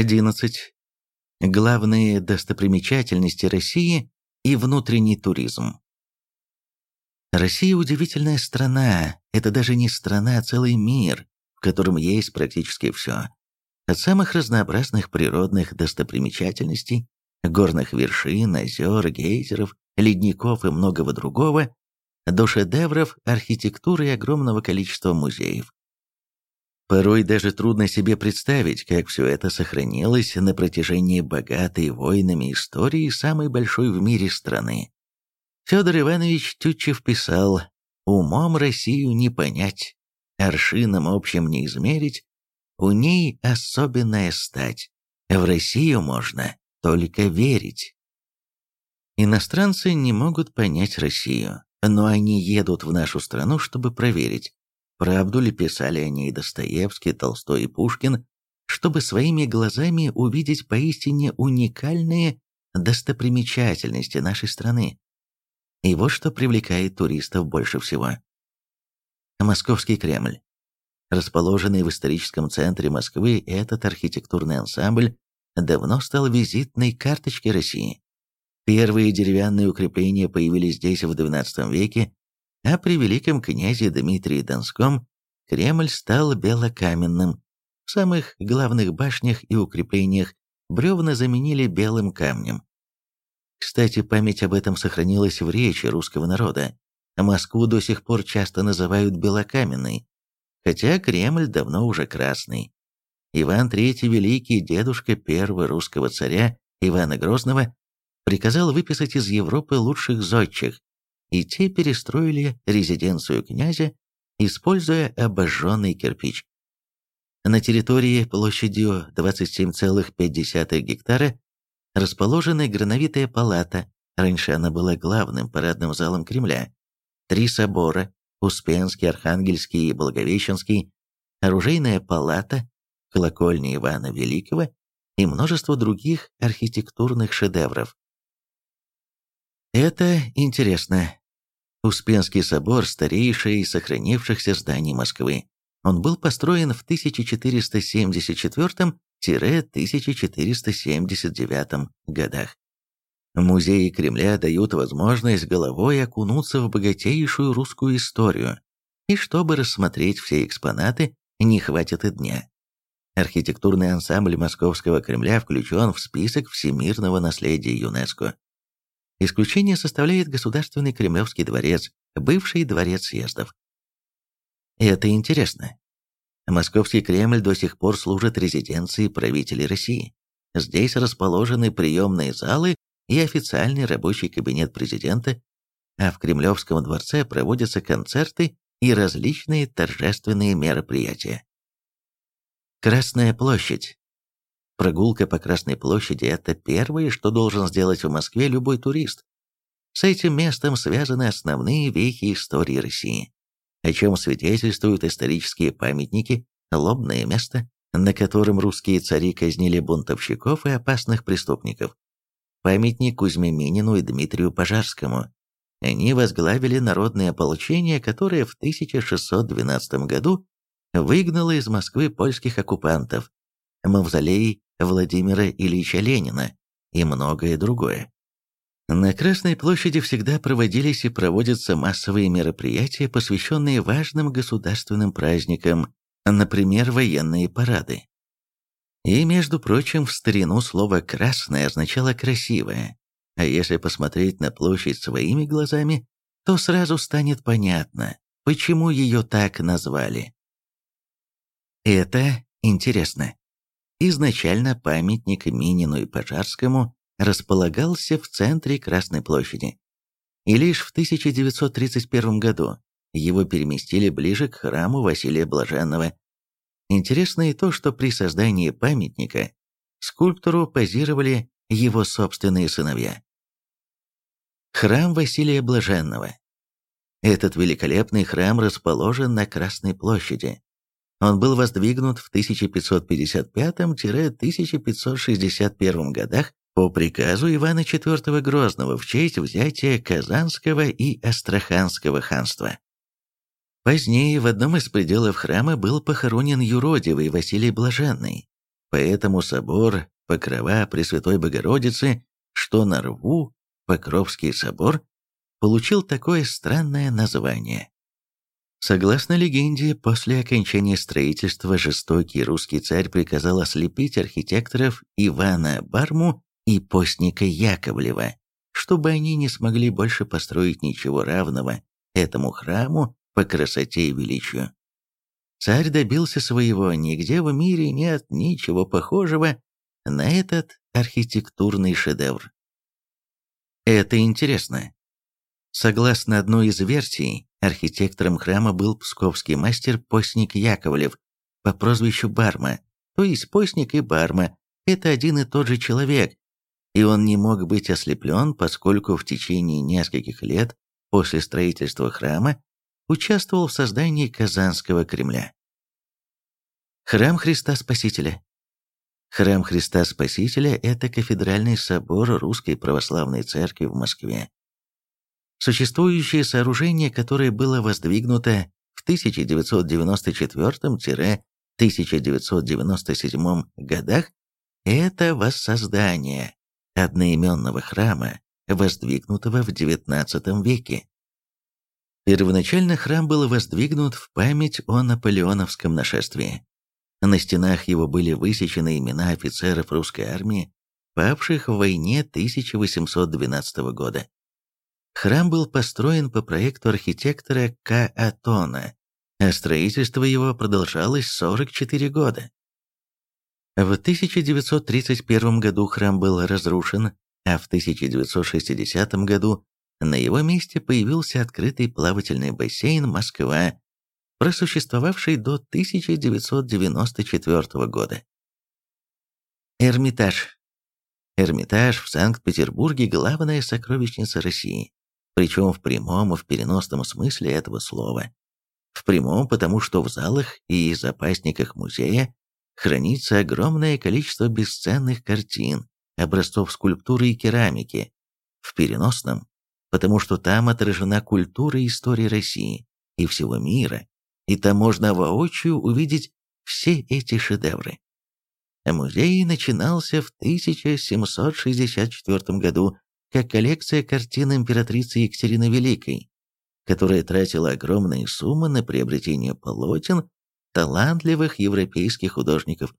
11. Главные достопримечательности России и внутренний туризм. Россия удивительная страна. Это даже не страна, а целый мир, в котором есть практически все. От самых разнообразных природных достопримечательностей, горных вершин, озер, гейзеров, ледников и многого другого, до шедевров архитектуры и огромного количества музеев. Порой даже трудно себе представить, как все это сохранилось на протяжении богатой войнами истории самой большой в мире страны. Федор Иванович Тютчев писал «Умом Россию не понять, аршином общим не измерить, у ней особенная стать, в Россию можно только верить». Иностранцы не могут понять Россию, но они едут в нашу страну, чтобы проверить, Правду ли писали о ней Достоевский, Толстой и Пушкин, чтобы своими глазами увидеть поистине уникальные достопримечательности нашей страны? И вот что привлекает туристов больше всего. Московский Кремль. Расположенный в историческом центре Москвы, этот архитектурный ансамбль давно стал визитной карточкой России. Первые деревянные укрепления появились здесь в XII веке, а при великом князе Дмитрии Донском Кремль стал белокаменным. В самых главных башнях и укреплениях бревна заменили белым камнем. Кстати, память об этом сохранилась в речи русского народа. Москву до сих пор часто называют белокаменной, хотя Кремль давно уже красный. Иван III Великий, дедушка первого русского царя Ивана Грозного, приказал выписать из Европы лучших зодчих, и те перестроили резиденцию князя, используя обожженный кирпич. На территории площадью 27,5 гектара расположена грановитая палата, раньше она была главным парадным залом Кремля, три собора, Успенский, Архангельский и Благовещенский, оружейная палата, колокольня Ивана Великого и множество других архитектурных шедевров. Это интересно. Успенский собор – старейшее из сохранившихся зданий Москвы. Он был построен в 1474-1479 годах. Музеи Кремля дают возможность головой окунуться в богатейшую русскую историю, и чтобы рассмотреть все экспонаты, не хватит и дня. Архитектурный ансамбль Московского Кремля включен в список всемирного наследия ЮНЕСКО. Исключение составляет Государственный Кремлевский дворец, бывший дворец съездов. Это интересно. Московский Кремль до сих пор служит резиденцией правителей России. Здесь расположены приемные залы и официальный рабочий кабинет президента, а в Кремлевском дворце проводятся концерты и различные торжественные мероприятия. Красная площадь Прогулка по Красной площади – это первое, что должен сделать в Москве любой турист. С этим местом связаны основные вехи истории России, о чем свидетельствуют исторические памятники, лобное место, на котором русские цари казнили бунтовщиков и опасных преступников, памятник Кузьме Минину и Дмитрию Пожарскому. Они возглавили народное ополчение, которое в 1612 году выгнало из Москвы польских оккупантов. Мавзолей Владимира Ильича Ленина и многое другое. На Красной площади всегда проводились и проводятся массовые мероприятия, посвященные важным государственным праздникам, например, военные парады. И, между прочим, в старину слово «красное» означало «красивое», а если посмотреть на площадь своими глазами, то сразу станет понятно, почему ее так назвали. Это интересно. Изначально памятник Минину и Пожарскому располагался в центре Красной площади. И лишь в 1931 году его переместили ближе к храму Василия Блаженного. Интересно и то, что при создании памятника скульптору позировали его собственные сыновья. Храм Василия Блаженного. Этот великолепный храм расположен на Красной площади, он был воздвигнут в 1555-1561 годах по приказу Ивана IV Грозного в честь взятия Казанского и Астраханского ханства. Позднее в одном из пределов храма был похоронен юродивый Василий Блаженный. Поэтому собор Покрова Пресвятой Богородицы, что на рву, Покровский собор, получил такое странное название. Согласно легенде, после окончания строительства жестокий русский царь приказал ослепить архитекторов Ивана Барму и постника Яковлева, чтобы они не смогли больше построить ничего равного этому храму по красоте и величию. Царь добился своего, нигде в мире нет ничего похожего на этот архитектурный шедевр. Это интересно. Согласно одной из версий, архитектором храма был псковский мастер Постник Яковлев по прозвищу Барма, то есть Постник и Барма – это один и тот же человек, и он не мог быть ослеплен, поскольку в течение нескольких лет после строительства храма участвовал в создании Казанского Кремля. Храм Христа Спасителя Храм Христа Спасителя – это кафедральный собор Русской Православной Церкви в Москве. Существующее сооружение, которое было воздвигнуто в 1990-1997 годах, это воссоздание одноименного храма, воздвигнутого в XIX веке. Первоначально храм был воздвигнут в память о наполеоновском нашествии. На стенах его были высечены имена офицеров русской армии, павших в войне 1812 года. Храм был построен по проекту архитектора К. Атона, а строительство его продолжалось 44 года. В 1931 году храм был разрушен, а в 1960 году на его месте появился открытый плавательный бассейн «Москва», просуществовавший до 1994 года. Эрмитаж. Эрмитаж в Санкт-Петербурге – главная сокровищница России, причем в прямом и в переносном смысле этого слова. В прямом, потому что в залах и запасниках музея хранится огромное количество бесценных картин, образцов скульптуры и керамики. В переносном, потому что там отражена культура и история России и всего мира, и там можно воочию увидеть все эти шедевры. Музей начинался в 1764 году как коллекция картин императрицы Екатерины Великой, которая тратила огромные суммы на приобретение полотен талантливых европейских художников.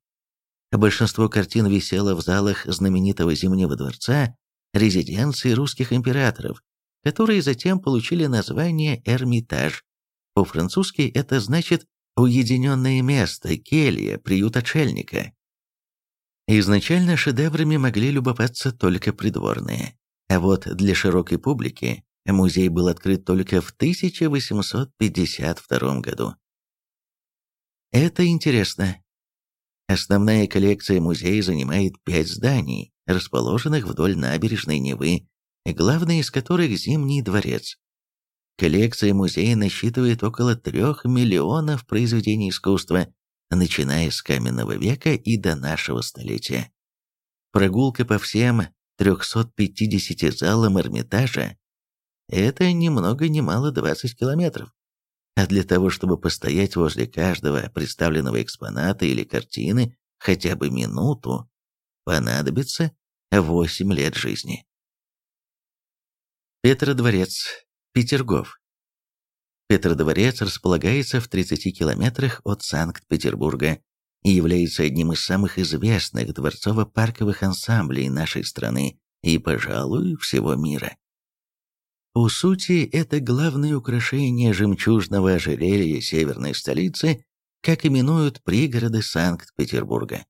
Большинство картин висело в залах знаменитого Зимнего дворца, резиденции русских императоров, которые затем получили название «Эрмитаж». По-французски это значит «уединенное место», «келья», «приют отшельника». Изначально шедеврами могли любоваться только придворные, а вот для широкой публики музей был открыт только в 1852 году. Это интересно. Основная коллекция музея занимает пять зданий, расположенных вдоль набережной Невы, главный из которых Зимний дворец. Коллекция музея насчитывает около трех миллионов произведений искусства, начиная с каменного века и до нашего столетия. Прогулка по всем 350 залам Эрмитажа – это ни много ни мало 20 километров а для того, чтобы постоять возле каждого представленного экспоната или картины хотя бы минуту, понадобится 8 лет жизни. Петродворец, Петергоф. Петродворец располагается в 30 километрах от Санкт-Петербурга и является одним из самых известных дворцово-парковых ансамблей нашей страны и, пожалуй, всего мира. По сути, это главное украшение жемчужного ожерелья северной столицы, как именуют пригороды Санкт-Петербурга.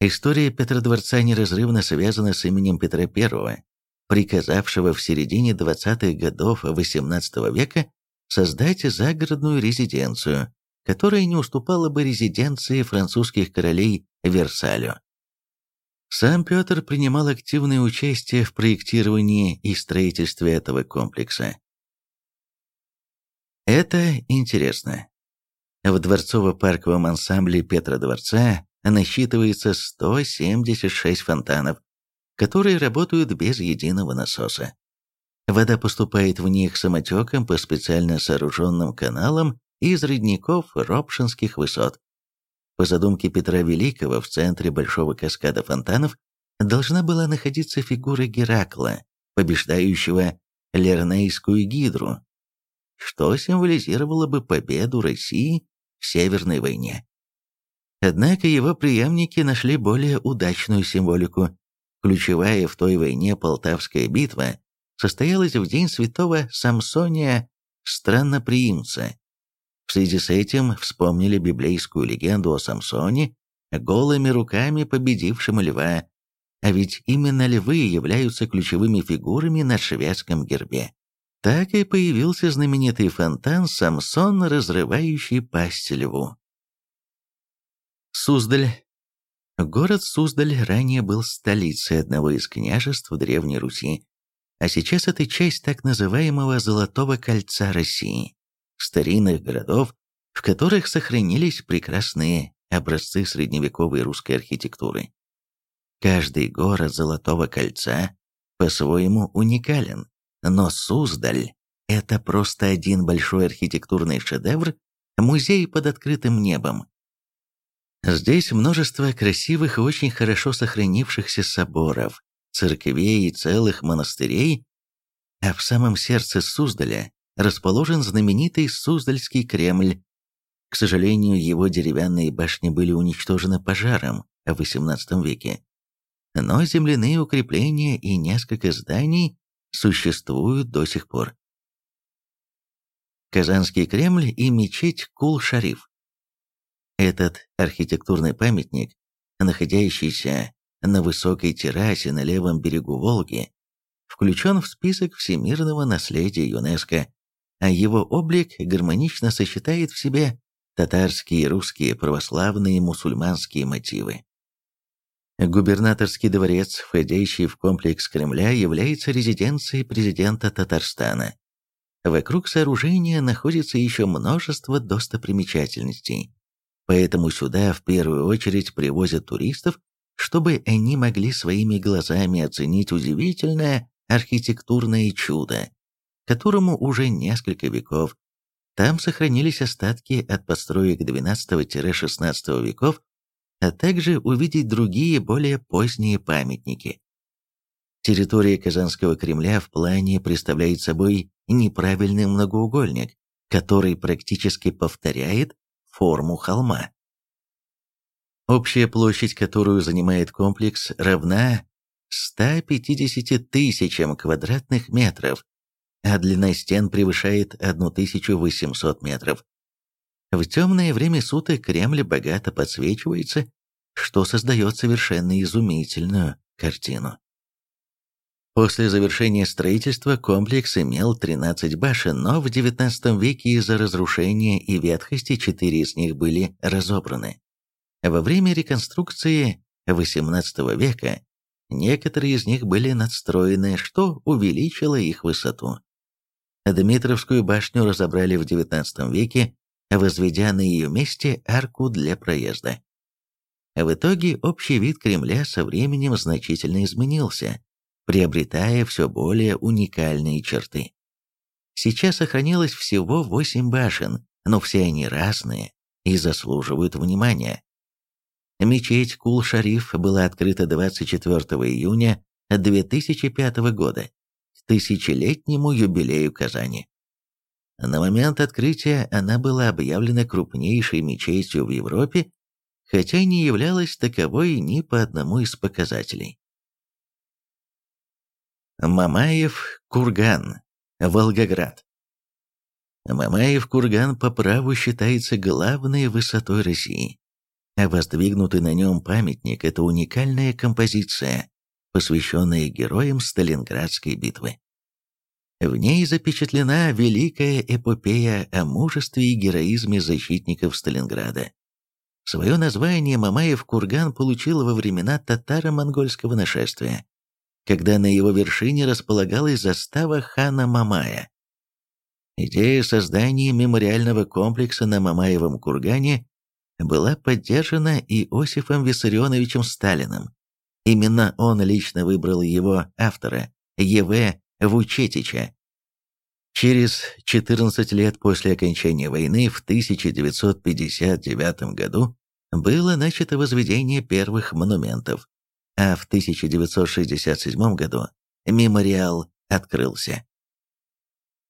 История Петродворца неразрывно связана с именем Петра I, приказавшего в середине 20-х годов XVIII века создать загородную резиденцию, которая не уступала бы резиденции французских королей Версалю. Сам Петр принимал активное участие в проектировании и строительстве этого комплекса. Это интересно. В дворцово-парковом ансамбле Петра Дворца насчитывается 176 фонтанов, которые работают без единого насоса. Вода поступает в них самотеком по специально сооруженным каналам из родников Ропшинских высот. По задумке Петра Великого, в центре большого каскада фонтанов должна была находиться фигура Геракла, побеждающего Лернейскую гидру, что символизировало бы победу России в Северной войне. Однако его преемники нашли более удачную символику. Ключевая в той войне Полтавская битва состоялась в день святого Самсония Странноприимца. В связи с этим вспомнили библейскую легенду о Самсоне, голыми руками победившем льва, а ведь именно львы являются ключевыми фигурами на шведском гербе. Так и появился знаменитый фонтан Самсон, разрывающий пасть льву. Суздаль. Город Суздаль ранее был столицей одного из княжеств Древней Руси, а сейчас это часть так называемого «Золотого кольца России», старинных городов, в которых сохранились прекрасные образцы средневековой русской архитектуры. Каждый город Золотого кольца по-своему уникален, но Суздаль – это просто один большой архитектурный шедевр, музей под открытым небом. Здесь множество красивых и очень хорошо сохранившихся соборов, церквей и целых монастырей, а в самом сердце Суздаля расположен знаменитый Суздальский Кремль. К сожалению, его деревянные башни были уничтожены пожаром в XVIII веке. Но земляные укрепления и несколько зданий существуют до сих пор. Казанский Кремль и мечеть Кул-Шариф. Этот архитектурный памятник, находящийся на высокой террасе на левом берегу Волги, включен в список всемирного наследия ЮНЕСКО, а его облик гармонично сочетает в себе татарские, русские, православные, мусульманские мотивы. Губернаторский дворец, входящий в комплекс Кремля, является резиденцией президента Татарстана. Вокруг сооружения находится еще множество достопримечательностей, поэтому сюда в первую очередь привозят туристов, чтобы они могли своими глазами оценить удивительное архитектурное чудо, которому уже несколько веков. Там сохранились остатки от построек XII-XVI веков а также увидеть другие более поздние памятники. Территория Казанского Кремля в плане представляет собой неправильный многоугольник, который практически повторяет форму холма. Общая площадь, которую занимает комплекс, равна 150 тысячам квадратных метров, а длина стен превышает 1800 метров. В темное время суток Кремль богато подсвечивается, что создает совершенно изумительную картину. После завершения строительства комплекс имел 13 башен, но в XIX веке из-за разрушения и ветхости четыре из них были разобраны. Во время реконструкции XVIII века некоторые из них были надстроены, что увеличило их высоту. Дмитровскую башню разобрали в XIX веке возведя на ее месте арку для проезда. В итоге общий вид Кремля со временем значительно изменился, приобретая все более уникальные черты. Сейчас сохранилось всего восемь башен, но все они разные и заслуживают внимания. Мечеть Кул-Шариф была открыта 24 июня 2005 года, тысячелетнему юбилею Казани. На момент открытия она была объявлена крупнейшей мечетью в Европе, хотя не являлась таковой ни по одному из показателей. Мамаев курган, Волгоград. Мамаев курган по праву считается главной высотой России, а воздвигнутый на нем памятник – это уникальная композиция, посвященная героям Сталинградской битвы. В ней запечатлена великая эпопея о мужестве и героизме защитников Сталинграда. Свое название Мамаев курган получил во времена татаро-монгольского нашествия, когда на его вершине располагалась застава хана Мамая. Идея создания мемориального комплекса на Мамаевом кургане была поддержана Иосифом Виссарионовичем Сталиным. Именно он лично выбрал его автора, Е.В. Вучетича. Через 14 лет после окончания войны в 1959 году было начато возведение первых монументов, а в 1967 году мемориал открылся.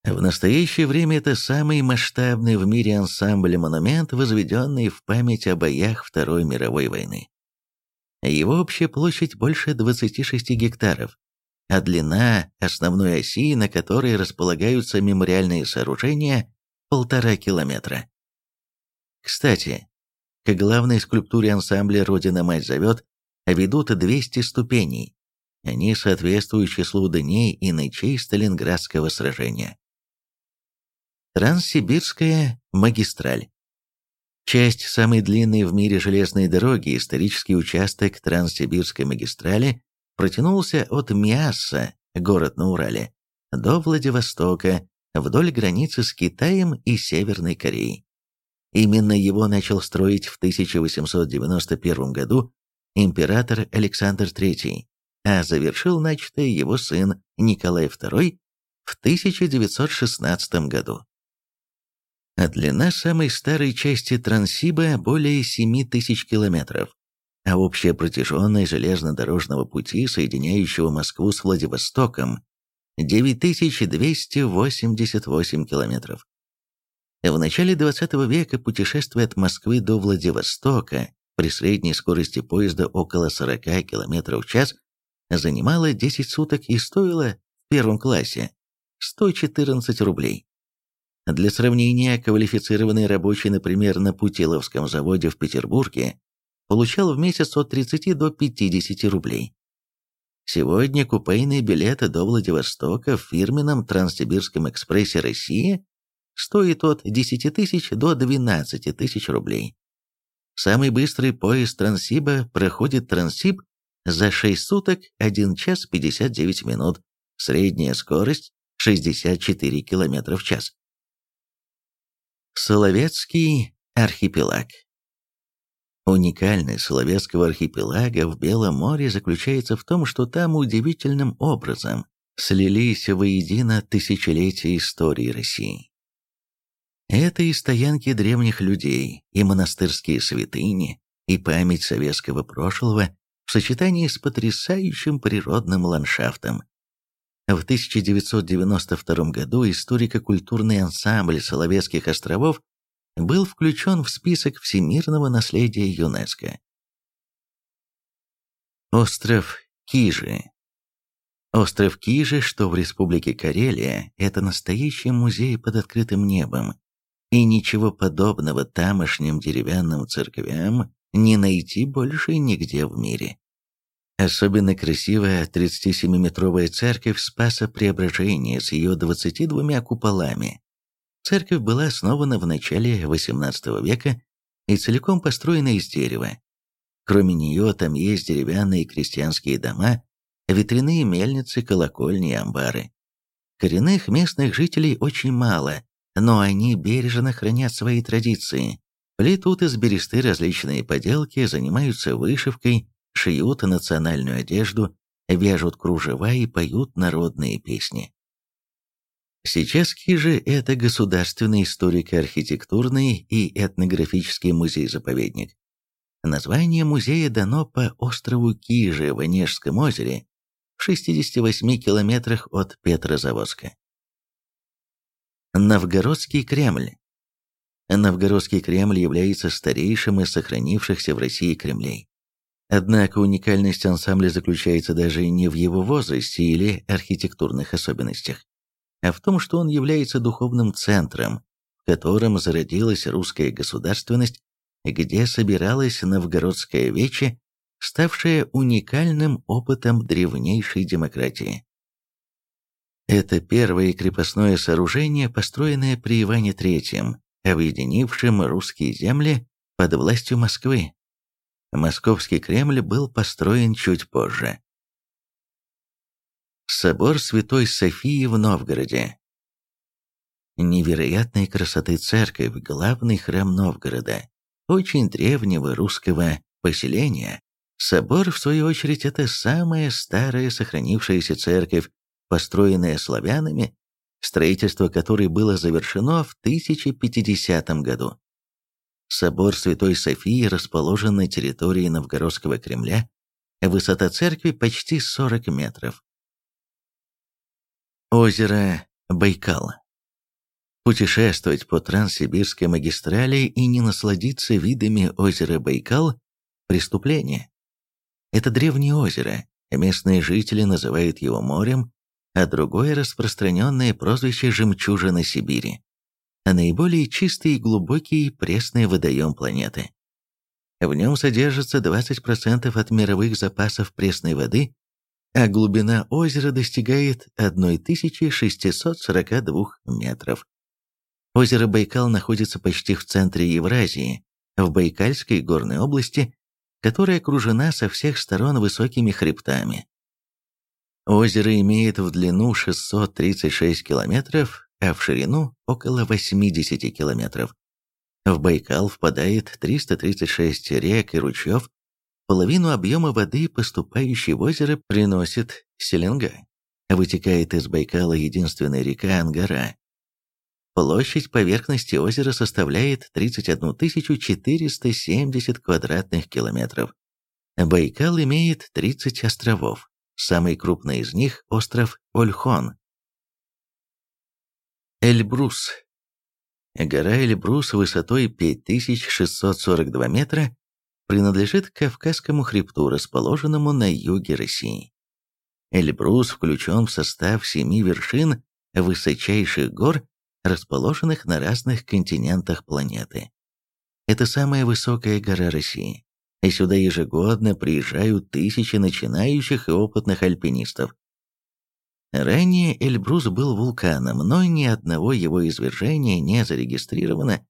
В настоящее время это самый масштабный в мире ансамбль-монумент, возведенный в память о боях Второй мировой войны. Его общая площадь больше 26 гектаров, а длина основной оси, на которой располагаются мемориальные сооружения, полтора километра. Кстати, к главной скульптуре ансамбля «Родина-мать зовет» ведут 200 ступеней. Они соответствуют числу дней и ночей Сталинградского сражения. Транссибирская магистраль. Часть самой длинной в мире железной дороги, исторический участок Транссибирской магистрали, протянулся от Миасса, город на Урале, до Владивостока, вдоль границы с Китаем и Северной Кореей. Именно его начал строить в 1891 году император Александр III, а завершил начатое его сын Николай II в 1916 году. А длина самой старой части Транссиба более 7 тысяч километров, а общая протяженность железнодорожного пути, соединяющего Москву с Владивостоком, 9288 километров. В начале 20 века путешествие от Москвы до Владивостока при средней скорости поезда около 40 км в час занимало 10 суток и стоило в первом классе 114 рублей. Для сравнения, квалифицированный рабочий, например, на Путиловском заводе в Петербурге, получал в месяц от 30 до 50 рублей. Сегодня купейные билеты до Владивостока в фирменном Транссибирском экспрессе России стоит от 10 тысяч до 12 тысяч рублей. Самый быстрый поезд Транссиба проходит Транссиб за 6 суток 1 час 59 минут, средняя скорость 64 км в час. Соловецкий архипелаг Уникальность Соловецкого архипелага в Белом море заключается в том, что там удивительным образом слились воедино тысячелетия истории России. Это и стоянки древних людей, и монастырские святыни, и память советского прошлого в сочетании с потрясающим природным ландшафтом. В 1992 году историко-культурный ансамбль Соловецких островов был включен в список всемирного наследия ЮНЕСКО. Остров Кижи Остров Кижи, что в Республике Карелия, это настоящий музей под открытым небом, и ничего подобного тамошним деревянным церквям не найти больше нигде в мире. Особенно красивая 37-метровая церковь Спаса Преображения с ее 22 куполами. Церковь была основана в начале XVIII века и целиком построена из дерева. Кроме нее там есть деревянные крестьянские дома, ветряные мельницы, колокольни и амбары. Коренных местных жителей очень мало, но они бережно хранят свои традиции. Плетут из бересты различные поделки, занимаются вышивкой, шьют национальную одежду, вяжут кружева и поют народные песни. Сейчас Кижи – это государственный историко-архитектурный и этнографический музей-заповедник. Название музея дано по острову Кижи в Онежском озере в 68 километрах от Петрозаводска. Новгородский Кремль. Новгородский Кремль является старейшим из сохранившихся в России Кремлей. Однако уникальность ансамбля заключается даже не в его возрасте или архитектурных особенностях, а в том, что он является духовным центром, в котором зародилась русская государственность, где собиралась новгородская вече, ставшая уникальным опытом древнейшей демократии. Это первое крепостное сооружение, построенное при Иване III, объединившем русские земли под властью Москвы. Московский Кремль был построен чуть позже. Собор Святой Софии в Новгороде. Невероятной красоты церковь, главный храм Новгорода, очень древнего русского поселения. Собор, в свою очередь, это самая старая сохранившаяся церковь, построенная славянами, строительство которой было завершено в 1050 году. Собор Святой Софии расположен на территории Новгородского Кремля. Высота церкви почти 40 метров. Озеро Байкал. Путешествовать по Транссибирской магистрали и не насладиться видами озера Байкал – преступление. Это древнее озеро, местные жители называют его морем, а другое распространенное прозвище «жемчужина Сибири» наиболее чистый и глубокий пресный водоем планеты. В нем содержится 20% от мировых запасов пресной воды, а глубина озера достигает 1642 метров. Озеро Байкал находится почти в центре Евразии, в Байкальской горной области, которая окружена со всех сторон высокими хребтами. Озеро имеет в длину 636 километров, а в ширину около 80 километров. В Байкал впадает 336 рек и ручьев, половину объема воды, поступающей в озеро, приносит Селенга. Вытекает из Байкала единственная река Ангара. Площадь поверхности озера составляет 31 470 квадратных километров. Байкал имеет 30 островов. Самый крупный из них – остров Ольхон, Эльбрус. Гора Эльбрус высотой 5642 метра принадлежит к Кавказскому хребту, расположенному на юге России. Эльбрус включен в состав семи вершин высочайших гор, расположенных на разных континентах планеты. Это самая высокая гора России, и сюда ежегодно приезжают тысячи начинающих и опытных альпинистов. Ранее Эльбрус был вулканом, но ни одного его извержения не зарегистрировано,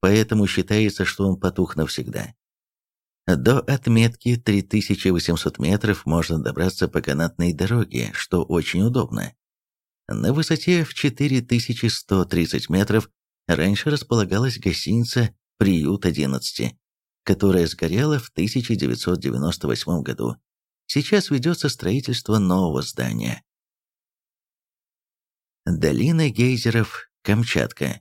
поэтому считается, что он потух навсегда. До отметки 3800 метров можно добраться по канатной дороге, что очень удобно. На высоте в 4130 метров раньше располагалась гостиница «Приют-11», которая сгорела в 1998 году. Сейчас ведется строительство нового здания. Долина гейзеров, Камчатка.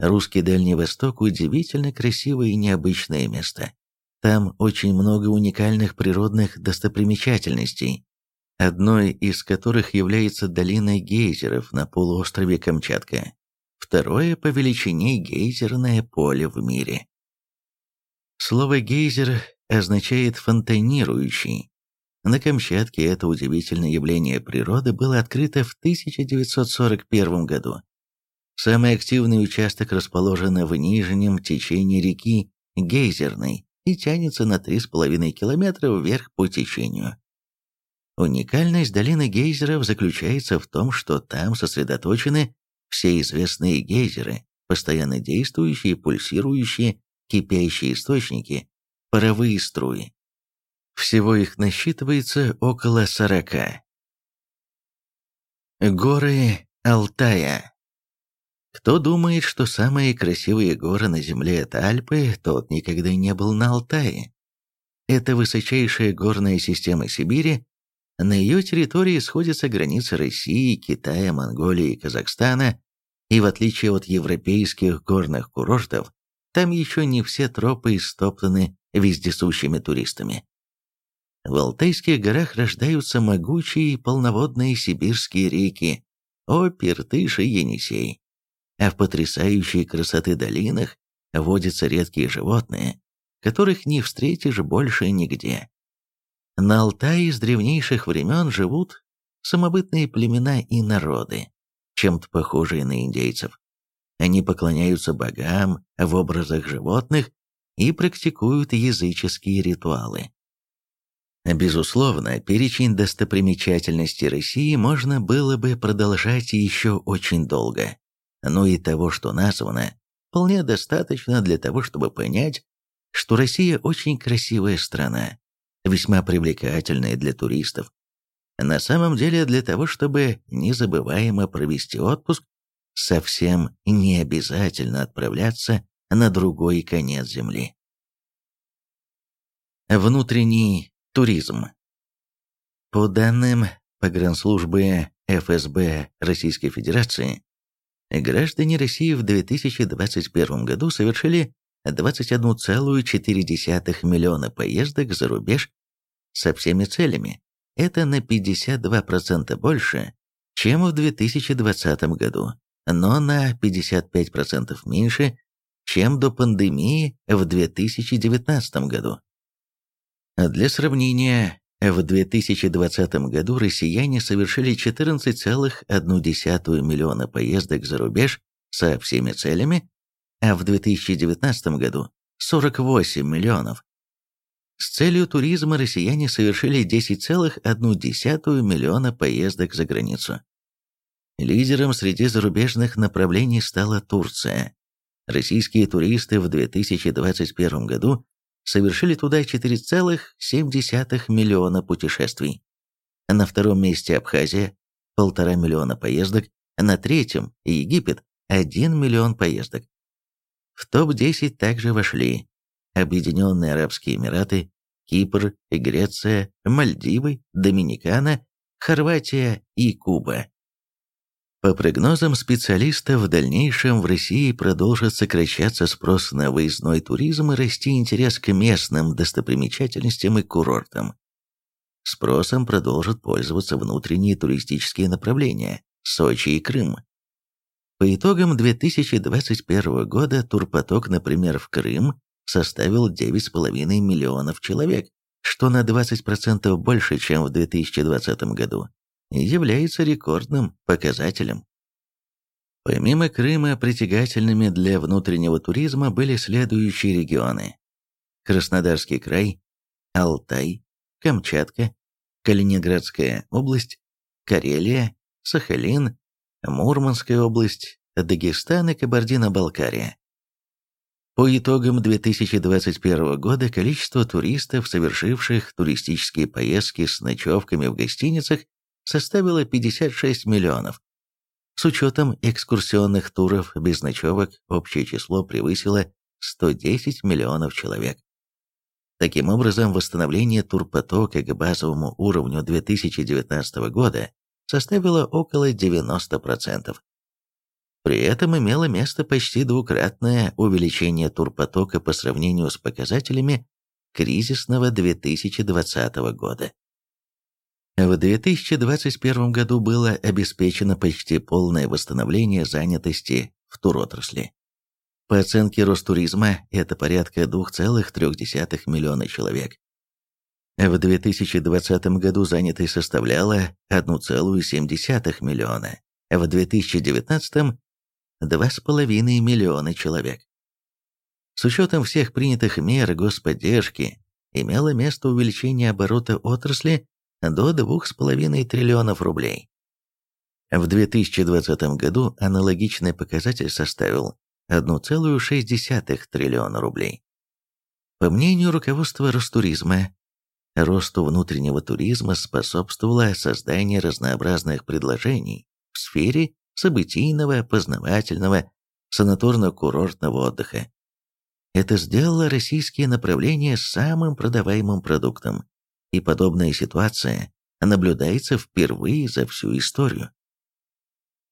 Русский Дальний Восток – удивительно красивое и необычное место. Там очень много уникальных природных достопримечательностей, одной из которых является долина гейзеров на полуострове Камчатка, второе по величине гейзерное поле в мире. Слово «гейзер» означает «фонтанирующий», на Камчатке это удивительное явление природы было открыто в 1941 году. Самый активный участок расположен в нижнем течении реки Гейзерной и тянется на 3,5 километра вверх по течению. Уникальность долины гейзеров заключается в том, что там сосредоточены все известные гейзеры, постоянно действующие, пульсирующие, кипящие источники, паровые струи. Всего их насчитывается около сорока. Горы Алтая. Кто думает, что самые красивые горы на Земле – это Альпы, тот никогда не был на Алтае. Это высочайшая горная система Сибири. На ее территории сходятся границы России, Китая, Монголии и Казахстана, и в отличие от европейских горных курортов, там еще не все тропы истоптаны вездесущими туристами. В Алтайских горах рождаются могучие полноводные сибирские реки О, Иртыш и Енисей. А в потрясающей красоты долинах водятся редкие животные, которых не встретишь больше нигде. На Алтае с древнейших времен живут самобытные племена и народы, чем-то похожие на индейцев. Они поклоняются богам в образах животных и практикуют языческие ритуалы. Безусловно, перечень достопримечательностей России можно было бы продолжать еще очень долго. Но и того, что названо, вполне достаточно для того, чтобы понять, что Россия очень красивая страна, весьма привлекательная для туристов. На самом деле для того, чтобы незабываемо провести отпуск, совсем не обязательно отправляться на другой конец Земли. Внутренний Туризм. По данным погранслужбы ФСБ Российской Федерации, граждане России в 2021 году совершили 21,4 миллиона поездок за рубеж со всеми целями. Это на 52% больше, чем в 2020 году, но на 55% меньше, чем до пандемии в 2019 году. Для сравнения, в 2020 году россияне совершили 14,1 миллиона поездок за рубеж со всеми целями, а в 2019 году 48 миллионов. С целью туризма россияне совершили 10,1 миллиона поездок за границу. Лидером среди зарубежных направлений стала Турция. Российские туристы в 2021 году совершили туда 4,7 миллиона путешествий. На втором месте Абхазия – полтора миллиона поездок, на третьем – Египет – 1 миллион поездок. В топ-10 также вошли Объединенные Арабские Эмираты, Кипр, Греция, Мальдивы, Доминикана, Хорватия и Куба. По прогнозам специалистов, в дальнейшем в России продолжит сокращаться спрос на выездной туризм и расти интерес к местным достопримечательностям и курортам. Спросом продолжат пользоваться внутренние туристические направления – Сочи и Крым. По итогам 2021 года турпоток, например, в Крым составил 9,5 миллионов человек, что на 20% больше, чем в 2020 году является рекордным показателем. Помимо Крыма, притягательными для внутреннего туризма были следующие регионы. Краснодарский край, Алтай, Камчатка, Калининградская область, Карелия, Сахалин, Мурманская область, Дагестан и Кабардино-Балкария. По итогам 2021 года количество туристов, совершивших туристические поездки с ночевками в гостиницах, составила 56 миллионов. С учетом экскурсионных туров без ночевок общее число превысило 110 миллионов человек. Таким образом, восстановление турпотока к базовому уровню 2019 года составило около 90%. При этом имело место почти двукратное увеличение турпотока по сравнению с показателями кризисного 2020 года. В 2021 году было обеспечено почти полное восстановление занятости в туротрасли. По оценке Ростуризма, это порядка 2,3 миллиона человек. В 2020 году занятость составляла 1,7 миллиона, в 2019 – 2,5 миллиона человек. С учетом всех принятых мер господдержки имело место увеличение оборота отрасли до 2,5 триллионов рублей. В 2020 году аналогичный показатель составил 1,6 триллиона рублей. По мнению руководства Ростуризма, росту внутреннего туризма способствовало создание разнообразных предложений в сфере событийного, познавательного, санаторно-курортного отдыха. Это сделало российские направления самым продаваемым продуктом, и подобная ситуация наблюдается впервые за всю историю.